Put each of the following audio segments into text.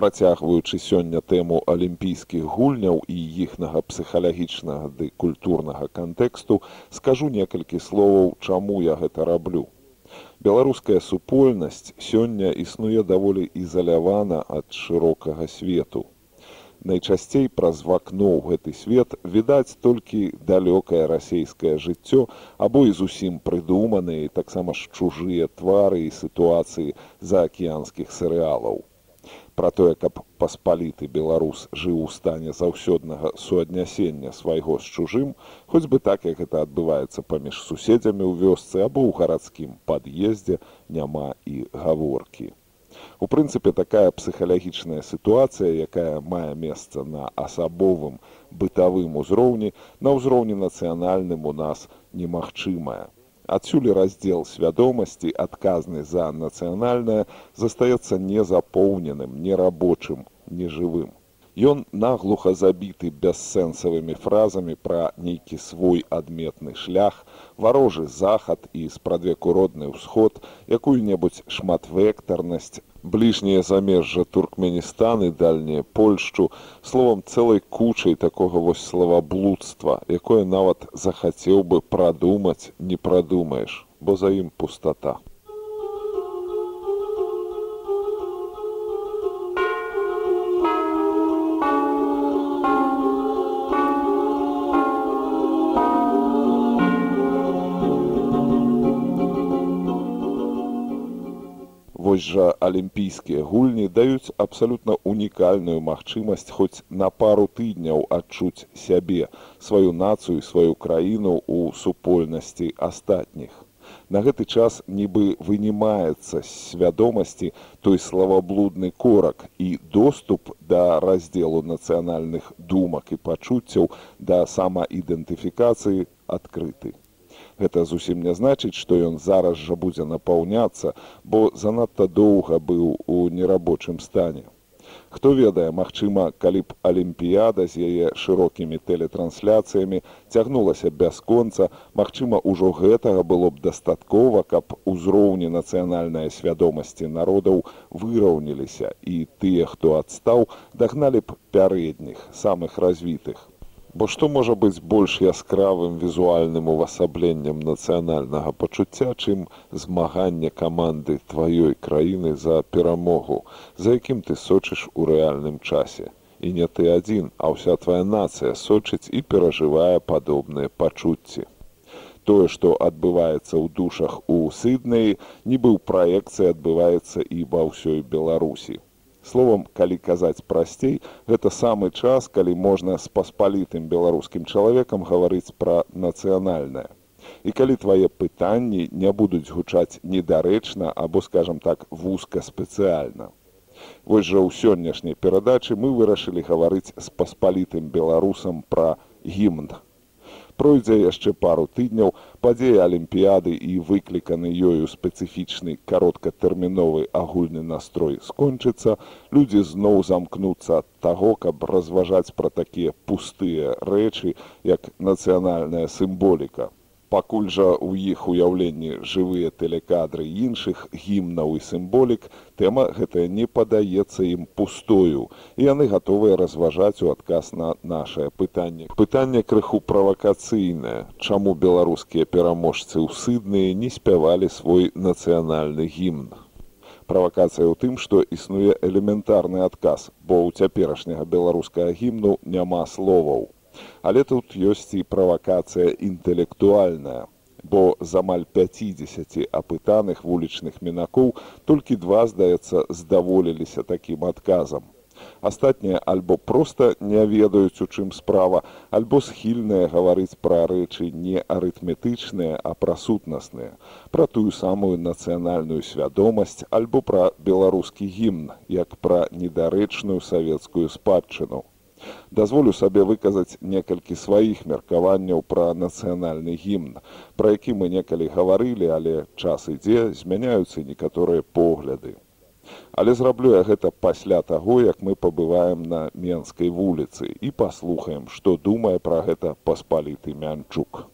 працягваючы сёння тэму алімпійскіх гульняў і іхнага псіхалагічнага ды культурнага кантэксту скажу некалькі словаў чаму я гэта раблю. Беларуская супольнасць сёння існуе даволі ізалявана ад шырокага свету. Найчасцей праз вакно ў гэты свет відаць толькі далёкае расійскае жыццё або і зусім прыдуманыя таксама ж чужыя твары і сітуацыі заакіянскіх серыялаў пра тое, каб паспаліты беларус жыў у стане заўсёднага суаднясення свайго з чужым, хоць бы так, як гэта адбываецца паміж суседзямі ў вёсцы або ў гарадскім пад'ездзе няма і гаворкі. У прынцыпе, такая псіхалагічная сітуацыя, якая мае месца на асабовым бытавым узроўні, на ўзроўні нацыянальным у нас немагчымая адсюль раздзел свядомасці адказны за нацыянальнае застаецца незапоўненым нерабочым нежывым Ён наглуха забіты бяссэнсавымі фразамі пра нейкі свой адметны шлях, варожы захад і спрадвеку родны ўсход, якую-небудзь шматвектарнасць, бліжняе замежжа туркменістаны дальнія польшчу. Словам цэлай кучай такога вось словаблудства якое нават захацеў бы прадумаць не прадумаеш бо за ім пустата вось жа алімпійскія гульні даюць абсалютна унікальную магчымасць хоць на пару тыдняў адчуць сябе сваю нацыю сваю краіну ў супольнасці астатніх на гэты час нібы вынімаецца свядомасці той славаблудны корак і доступ да раздзелу нацыянальных думак і пачуццяў да самаідэнтыфікацыі адкрыты Гэта зусім не значыць, што ён зараз жа будзе напаўняцца, бо занадта доўга быў у нерабочым стане. Хто ведае, магчыма, калі б алімпіяда з яе шырокімі тэлетрансляцыямі цягнулася бясконца, магчыма, ужо гэтага было б дастаткова, каб узроўні нацыянальнай свядомасці народаў выраўніліся і тыя, хто адстаў, дагналі б пярэдніх самых развітых. Бо што можа быць больш яскравым візуальным увасабленнем нацыянальнага пачуцця, чым змаганне каманды тваёй краіны за перамогу, за якім ты сочыш у рэальным часе. І не ты адзін, а ўся твая нацыя сочыць і перажывае падобныя пачуцці. Тое, што адбываецца ў душах у сыднеі, нібы ў праекцыі адбываецца і ва ўсёй Беларусі. Словам, калі казаць прасцей, гэта самы час, калі можна з паспалітым беларускім чалавекам гаварыць пра нацыянальнае. І калі твае пытанні не будуць гучаць недарэчна або, скажам так, вузка спецыяльна. Вось жа ў сённяшняй перадачы мы вырашылі гаварыць з паспалітым беларусам пра гімн пройдзе яшчэ пару тыдняў падзеі алімпіяды і выкліканы ёю спецыфічны кароткатэрміновы агульны настрой скончыцца. Людзі зноў замкнуцца ад таго каб разважаць пра такія пустыя рэчы як нацыянальная сімволіка пакуль жа ў іх уяўленні жывыя тэлекадры іншых гімнаў і сімволік тэма гэтая не падаецца ім пустою і яны гатовыя разважаць у адказ на нашае пытанне. Пытанне крыху правакацыйнае. Чаму беларускія пераможцы ў сыдныя не спявалі свой нацыянальны гімн? Правакацыя ў тым што існуе элементарны адказ бо ў цяперашняга беларускага гімну няма словаў Але тут ёсць і правакацыя інтэлектуальная, бо з амаль 50 апытаных вулічных мінакоў толькі два, здаецца, здаволіліся такім адказам. астатнія альбо проста не ведаюць у чым справа альбо схільныя гаварыць пра рэчы не арытметычныя а пра сутнасныя пра тую самую нацыянальную свядомасць альбо пра беларускі гімн як пра недарэчную савецкую спадчыну дазволю сабе выказаць некалькі сваіх меркаванняў пра нацыянальны гімн пра які мы некалі гаварылі але час ідзе змяняюцца некаторыя погляды Але зраблю я гэта пасля таго, як мы пабываем на менскай вуліцы і паслухаем, што думае пра гэта паспаліты мянчук.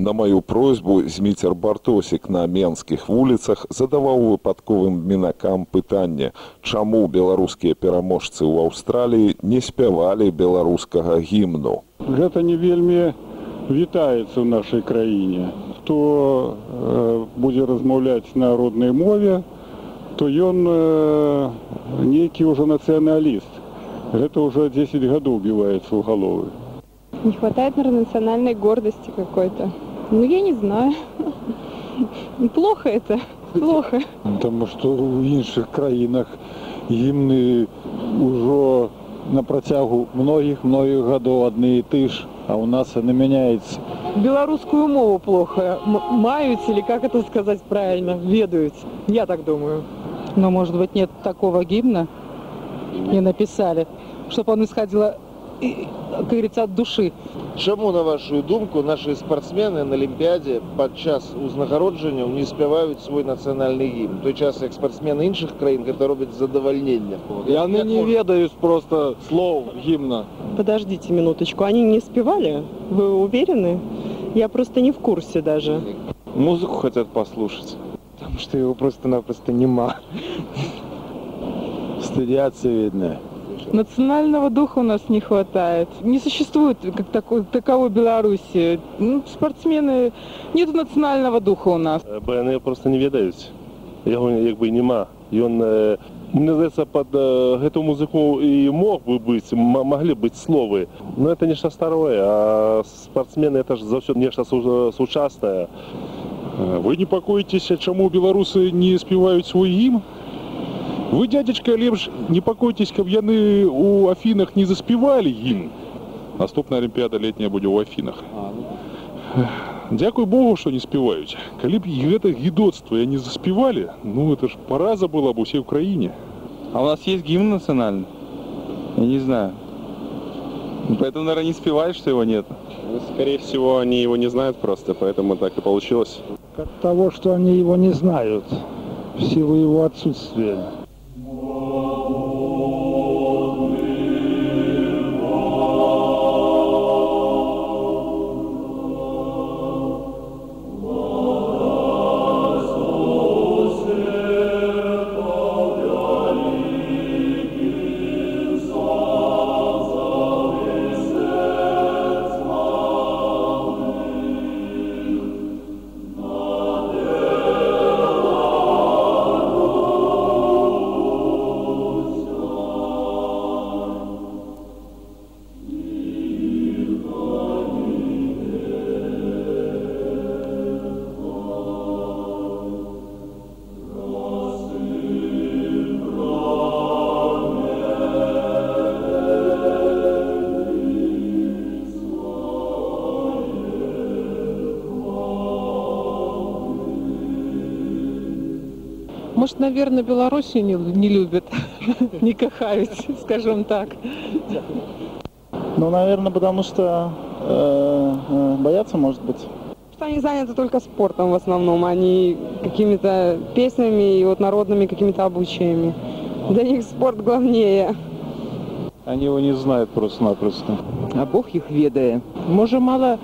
На маю просьбу зміцер бартосік на менскіх вуліцах задаваў выпадковым мінакам пытанне, чаму беларускія пераможцы ў Аўстраліі не спявалі беларускага гімну. Гэта не вельмі вітаецца ў нашай краіне. Хто э, будзе размаўляць на роднай мове, то ён э, нейкі ўжо нацыяналіст. Гэта ўжо 10 гадоў убіваецца ў галовы. Не хватает, наверное, национальной гордости какой-то. Ну, я не знаю. Плохо это, плохо. Таму што ў іншых краінах гімны ўжо на працягу многіх многіх гадоў адны і ты ж, а у нас яны мяняецца. Белорусскую мову плохо м- мают или как это сказать правильно, ведают. Я так думаю. Но, может быть, нет такого гимна, не написали, чтобы он исходил, и, как говорится, от души. Чаму на вашу думку нашы спартсмены на алімпіядзе падчас узнагароджання не спяваюць свой нацыянальны гімн той час як спартсмены іншых краін гэта робяць задавальнення Яны не ведаюць просто слоў гімна. Подождите минуточку, они не спевали? Вы уверены? Я просто не в курсе даже. Музыку хотят послушать, потому что его просто-напросто нема. Стыдяцца видно. Национального духа у нас не хватает. Не существует как такой, таковой Беларуси. Ну, спортсмены... Нет национального духа у нас. бо яны просто не ведаюць яго як бы няма ён э, мне здаецца под э, гэту музыку і мог бы быць м- маглі быць словы но это нешта старое а спартсмены это ж заўсёды нешта су- сучаснае Вы непакоіцеся, чаму беларусы не спяваюць свой гімн? Вы, дядзечка, лепш непакойтесь, каб яны ў афінах не заспявалі гімн. Наступная алімпіяда летняя будзе ў афінах. Дзякуй Богу, што не спяваюць. Калі б і гэта гідоцтва я не заспявалі, ну это ж параза была б усей краіне. А у нас есть гимн национальный? Я не знаю. Поэтому, наверное, не спевают, что его нет. скорее всего они его не знают просто поэтому так и получилось От того, что они его не знают, в силу его отсутствия. Наверное, Белоруссию не, не любят, не кахают, скажем так. Ну, наверное, потому что э, э, боятся, может быть. Что они заняты только спортом в основном, а не какими-то песнями и вот народными какими-то обучениями. Для них спорт главнее. Они его не знают просто-напросто. А Бог их ведает. Может, мало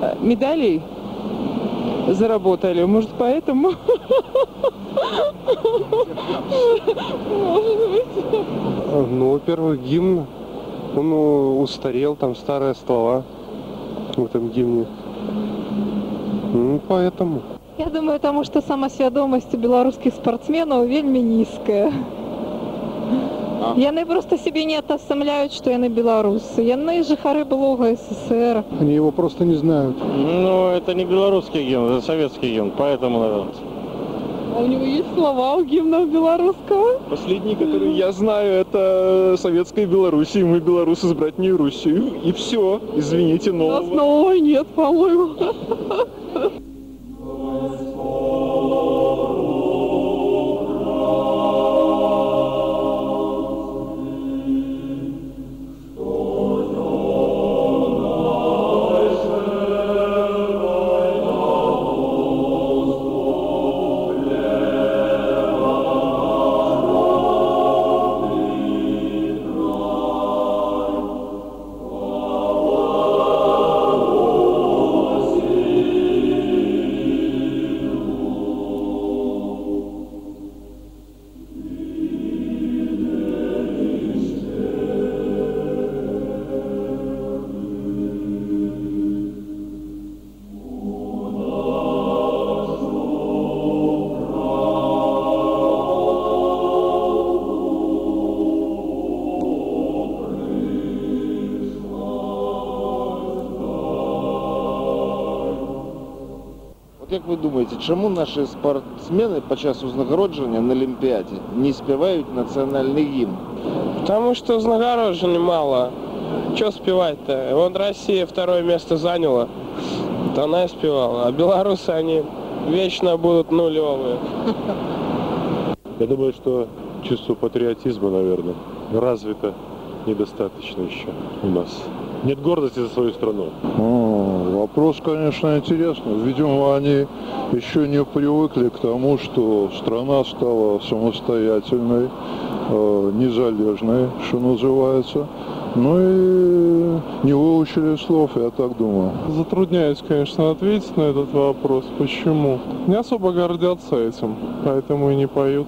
э, медалей заработали, может, поэтому... Ну, во-первых, гимн, он э, устарел, там старые слова в этом гимне. Ну, поэтому. Я думаю, тому што самасвядомасць у беларускіх спартсменаў вельмі нізкая. Яны просто себе не атасамляюць, што яны беларусы. Яны жыхары былога СССР. Они его просто не знают. Ну, это не белорусский гимн, это советский гимн, поэтому, наверное. А у него есть слова у гимна белорусского? Последний, который я знаю, это советская Белоруссия. Мы белорусы с братней Руссию. И все. Извините, У нас нового. нового нет, по-моему. як ви думаєте, чому наші спортсмени під час узнагародження на Олімпіаді не співають національний гімн? Потому что узнагороджений мало. Что спевать-то? Вот Россия второе место заняла, то она и спевала. А белорусы, они вечно будут нулевые. Я думаю, что чувство патриотизма, наверное, развито недостаточно еще у нас. Нет гордости за свою страну. Вопрос, конечно, интересный. Видимо, они еще не привыкли к тому, что страна стала самостоятельной, э, незалежной, что называется. Ну и не выучили слов, я так думаю. Затрудняюсь, конечно, ответить на этот вопрос. Почему? Не особо гордятся этим, поэтому и не поют.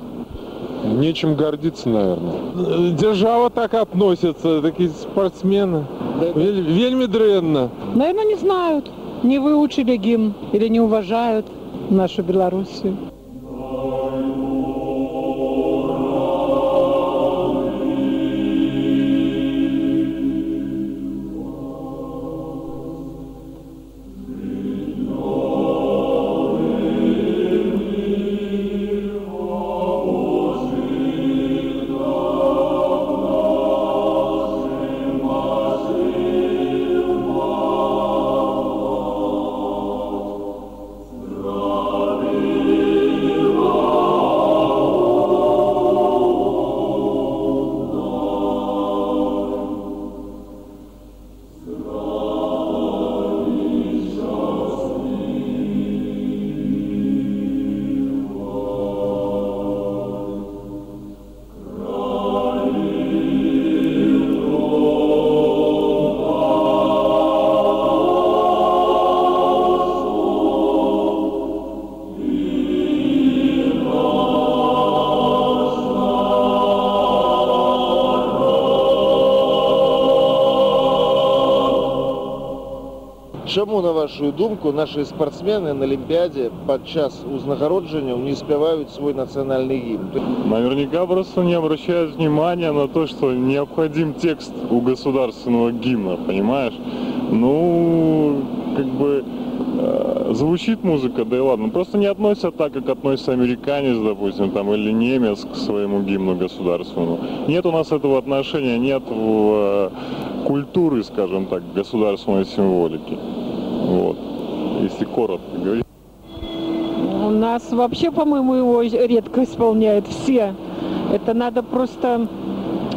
Нечем гордиться, наверное. Держава так относится, такие спортсмены. Вель- Вельми дренно. Наверное, не знают, не выучили гимн или не уважают нашу Белоруссию. Чому, на вашу думку, наші спортсмени на Олімпіаді під час узнагародження не співають свій національний гімн? Наверняка просто не обращают внимания на то, что необходим текст у государственного гимна, понимаешь? Ну, как бы э, звучит музыка, да и ладно. Просто не относятся так, как относится американец, допустим, там, или немец к своему гимну государственному. Нет у нас этого отношения, нет в, э, культуры, скажем так, государственной символики. Вот. Если коротко говорить. У нас вообще, по-моему, его редко исполняют все. Это надо просто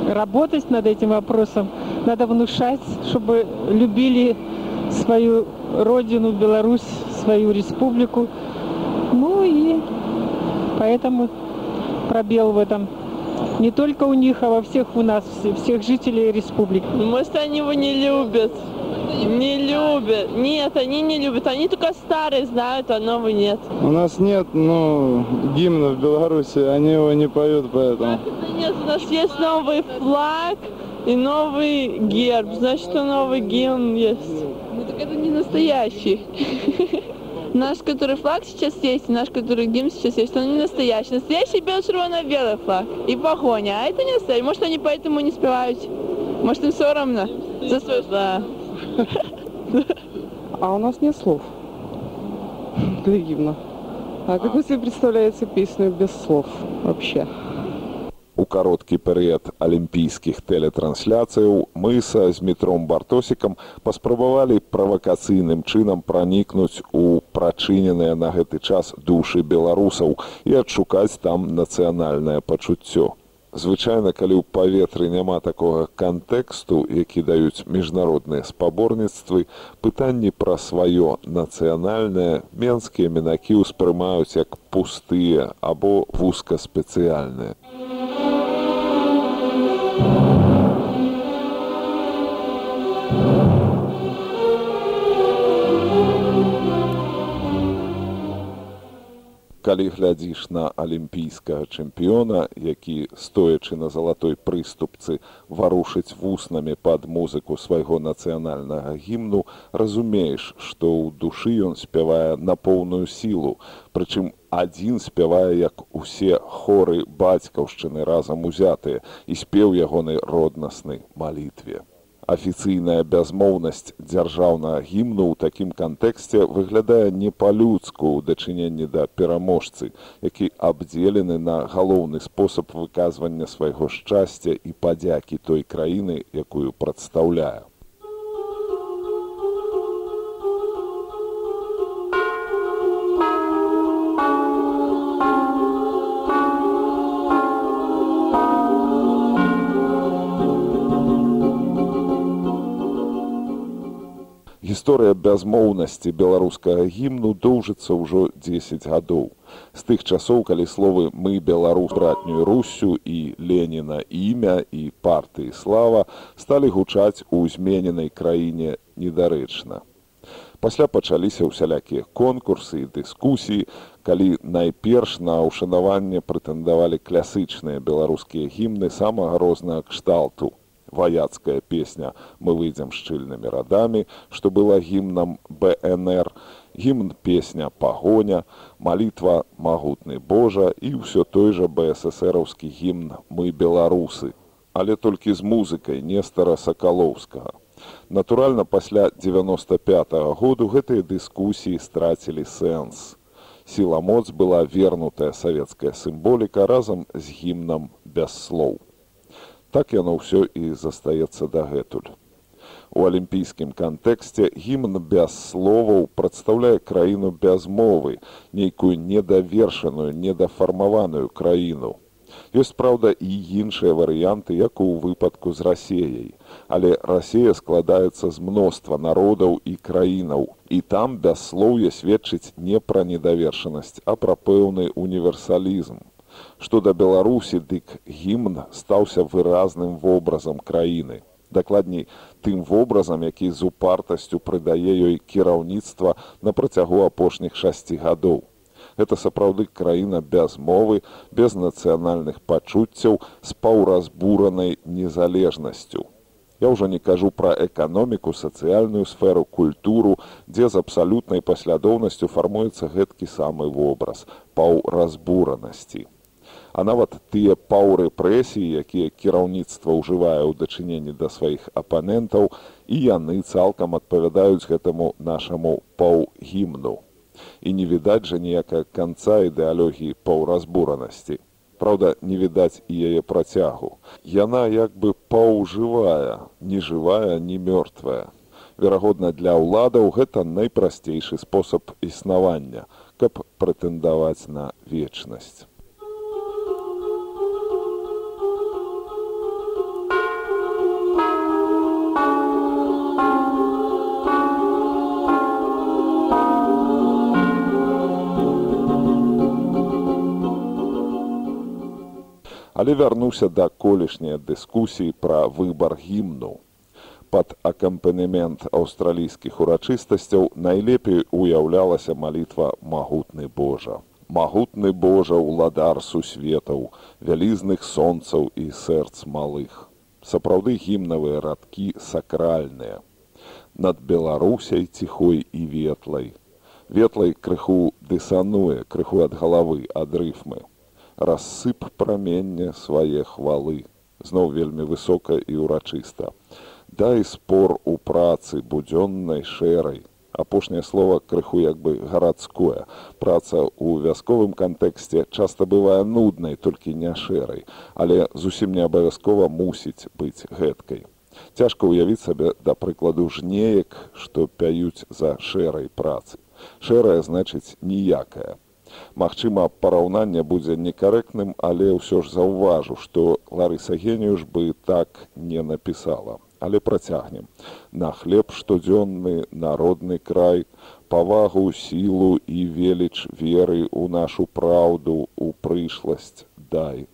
работать над этим вопросом. Надо внушать, чтобы любили свою родину, Беларусь, свою республику. Ну и поэтому пробел в этом. Не только у них, а во всех у нас, все- всех жителей республики. Может, они его не любят. Не любят. Нет, они не любят. Они только старые знают, а новый нет. У нас нет, ну, гимна в Беларуси, они его не поют, поэтому. Нет, у нас есть новый флаг и новый герб. Значит, что новый гимн есть. Ну так это не настоящий. наш, который флаг сейчас есть, и наш, который гимн сейчас есть, он не настоящий. Настоящий бело-червоно-белый флаг и погоня, а это не настоящий. Может, они поэтому не спевают. Может, им соромно за свой да. А у нас нет слов для гимна. А как вы себе представляете песню без слов вообще? У кароткі перыяд алімпійскіх тэлетрансляцыяў мы са змітром бартосікам паспрабавалі правакацыйным чынам пранікнуць у прачыненыя на гэты час душы беларусаў і адшукаць там нацыянальнае пачуццё. Звычайна, калі ў паветры няма такога кантэксту, які даюць міжнародныя спаборніцтвы, пытанні пра сваё нацыянальнае менскія мінакі ўспрымаюць як пустыя або вузкаспецыяльныя. Калі глядзіш на алімпійскага чэмпіёна які стоячы на залатой прыступцы варушыць вуснамі пад музыку свайго нацыянальнага гімну разумееш што ў душы ён спявае на поўную сілу. Прычым адзін спявае як усе хоры бацькаўшчыны разам узятыя і спеў ягоны роднасны малітве афіцыйная бязмоўнасць дзяржаўнага гімну ў такім кантэксце выглядае не па-людску ў дачыненні да пераможцы, які абдзелены на галоўны спосаб выказвання свайго шчасця і падзякі той краіны, якую прадстаўляю. Гісторыя бязмоўнасці беларускага гімну доўжыцца ўжо 10 гадоў. З тых часоў, калі словы мы беларус братнюю руссю і Леніна імя і партыі слава сталі гучаць у змененай краіне недарэчна. Пасля пачаліся ўсялякія конкурсы і дыскусіі, калі найперш на ўшанаванне прэтэндавалі класычныя беларускія гімны самага рознага кшталту ваяцкая песня мы выйдзем шчыльнымі радамі што была гімнам бнр гімн песня пагоня малітва магутны божа і ўсё той жа бссраўскі гімн мы беларусы але толькі з музыкай нестара сакалоўскага. Натуральна пасля девяносто пятого году гэтыя дыскусіі страцілі сэнс. Сіла моц была вернутая савецкая сімволіка разам з гімнам без слоў так яно ўсё і застаецца дагэтуль. У алімпійскім кантэксце гімн без словаў прадстаўляе краіну без мовы, нейкую недавершаную, недафармаваную краіну. Ёсць праўда і іншыя варыянты, як у выпадку з рассеяй. Але рассея складаецца з мноства народаў і краінаў. І там бясслоўе сведчыць не пра недавершанасць, а пра пэўны універсалізм што да беларусі дык гімн стаўся выразным вобразам краіны. Дакладней тым вобразам які з упартасцю прыдае ёй кіраўніцтва на працягу апошніх шасці гадоў. Это сапраўды краіна без мовы без нацыянальных пачуццяў з паўразбуранай незалежнасцю. Я ўжо не кажу пра эканоміку, сацыяльную сферу, культуру, дзе з абсалютнай паслядоўнасцю фармуецца гэткі самы вобраз паўразбуранасці а нават тыя паўрэпрэсіі, якія кіраўніцтва ўжывае ў дачыненні да сваіх апанентаў і яны цалкам адпавядаюць гэтаму нашаму паўгімну. І не відаць жа ніякая канца ідэалогіі паўразбуранасці. Праўда, не відаць і яе працягу. Яна як бы паўжывая, не жывая, не мёртвая. Верагодна, для ўладаў гэта найпрасцейшы спосаб існавання, каб прэтэндаваць на вечнасць. Але вярнуўся да колішняй дыскусіі пра выбар гімну. Пад акампанемент аўстралійскіх урачыстасцяў найлепей уяўлялася малітва магутны Божа. Магутны Божа ўладар сусветаў, вялізных сонцаў і сэрц малых. Сапраўды гімнавыя радкі сакральныя. Над Беларусяй ціхой і ветлай. Ветлай крыху дысануе, крыху ад галавы, ад рыфмы. Рассып прамення свае хвалы. Зноў вельмі высока і ўрачыста. Дай спор у працы будзённай шэрай, апошняе слово крыху як бы гарадское. Праца ў вясковым кантэксце часта бывае нуднай толькі не шэрай але зусім не абавязкова мусіць быць гэткай. Цяжка ўявіць сабе да прыкладу жнеек што пяюць за шэрай працы шэрая значыць ніякая Магчыма, параўнанне будзе некарэктным, але ўсё ж заўважу, што Ларыса Генюш бы так не напісала. Але працягнем. На хлеб штодзённы народны край павагу сілу і веліч веры ў нашу праўду у прышласць дай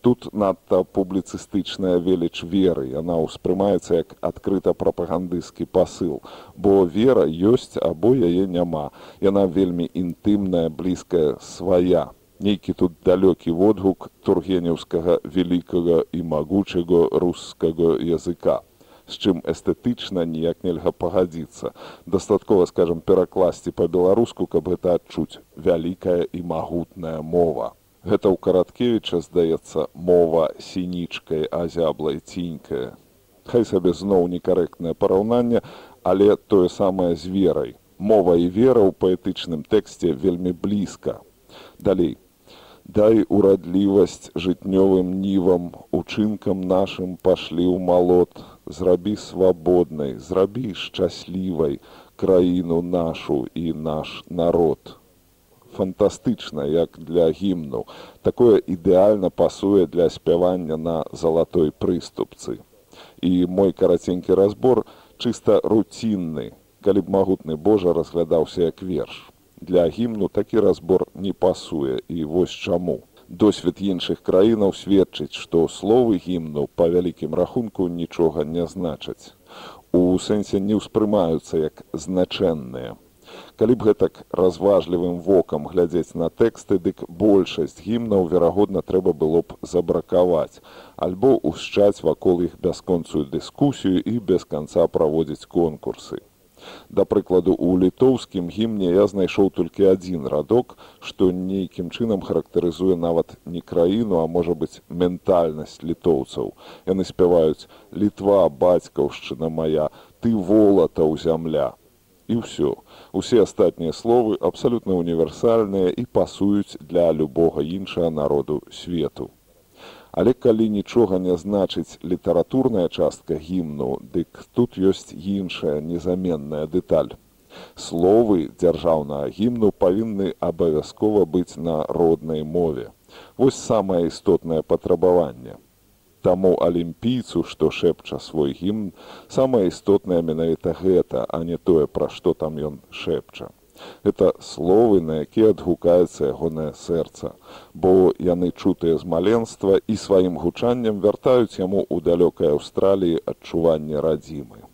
тут надта публіцыстычная веліч веры. Яна ўспрымаецца як адкрыта прапагандысцкі пасыл. Бо вера ёсць або яе няма. Яна вельмі інтымная блізкая свая. Нейкі тут далёкі водгук тургенеўскага вялікага і магучага рускага языка. З чым эстэтычна ніяк нельга пагадзіцца. Дастаткова скажем перакласці па-беларуску, каб гэта адчуць вялікая і магутная мова. Гэта ў караткевіча здаецца мова сінічкай азяблай цінькая. Хай сабе зноў некарэктнае параўнанне, але тое самае з верай. Мова і вера ў паэтычным тэксце вельмі блізка. Далей дай урадлівасць жытнёвым нівам учынкам нашым пашлі ў малот зрабі свабоднай зрабі шчаслівай краіну нашу і наш народ фантастычна як для гімну такое ідэальна пасуе для спявання на залатой прыступцы і мой караценькі разбор чыста руцінны калі б магутны божа разглядаўся як верш для гімну такі разбор не пасуе і вось чаму. Досвед іншых краінаў сведчыць, што словы гімну па вялікім рахунку нічога не значаць. У сэнсе не ўспрымаюцца як значэнныя. Калі б гэтак разважлівым вокам глядзець на тэксты, дык большасць гімнаў, верагодна, трэба было б забракаваць, альбо ўшчаць вакол іх бясконцую дыскусію і без канца праводзіць конкурсы. Да прыкладу, у літоўскім гімне я знайшоў толькі адзін радок, што нейкім чынам характарызуе нават не краіну, а можа быць ментальнасць літоўцаў. Яны спяваюць літва, бацькаўшчына моя, ты волатаў зямля. І ўсё. Усе астатнія словы абсалютна універсальныя і пасуюць для любога іншага народу свету. Але калі нічога не значыць літаратурная частка гімну, дык тут ёсць іншая незаменная дэталь. Словы дзяржаўнага гімну павінны абавязкова быць на роднай мове. Вось самае істотнае патрабаванне. Таму алімпійцу, што шэпча свой гімн, самае істотнае менавіта гэта, а не тое, пра што там ён шэпча. Гэта словы, на якія адгукаецца ягонае сэрца, бо яны чутыя з маленства і сваім гучаннем вяртаюць яму ў далёкай Аўстраліі адчуванне радзімы.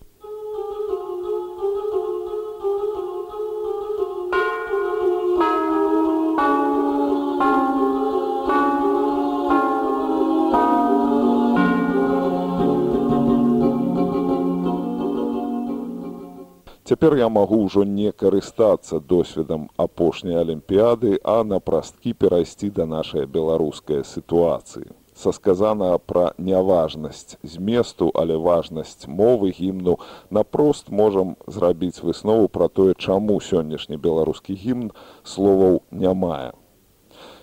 Цяпер я магу ўжо не карыстацца досведам апошняй алімпіяды, а на прасткі перайсці да нашай беларускай сітуацыі. Сказана пра няважнасць зместу, але важнасць мовы гімну напрост можам зрабіць выснову пра тое, чаму сённяшні беларускі гімн словаў не мае.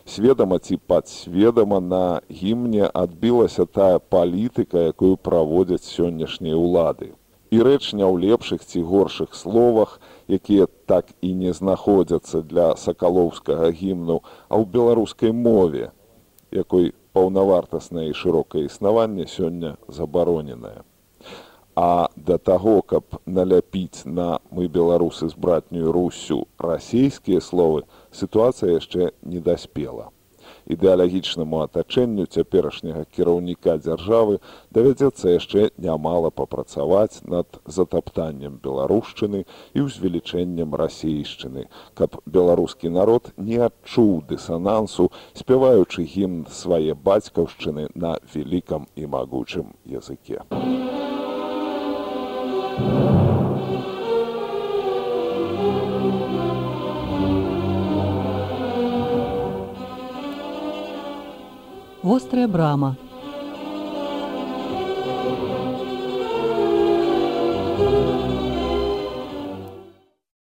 Сведама ці падсведама на гімне адбілася тая палітыка, якую праводзяць сённяшнія ўлады і рэч не ў лепшых ці горшых словах, якія так і не знаходзяцца для сакалоўскага гімну, а ў беларускай мове, якой паўнавартаснае і шырокае існаванне сёння забароненае. А да таго, каб наляпіць на мы беларусы з братнюю русю расійскія словы, сітуацыя яшчэ не даспела ідэалагічнаму атачэнню цяперашняга кіраўніка дзяржавы давядзецца яшчэ нямала папрацаваць над затаптаннем беларушчыны і ўзвелічэннем расейшчыны, каб беларускі народ не адчуў дысанансу, спяваючы гімн свае бацькаўшчыны на вялікам і магучым языке. Вострая брама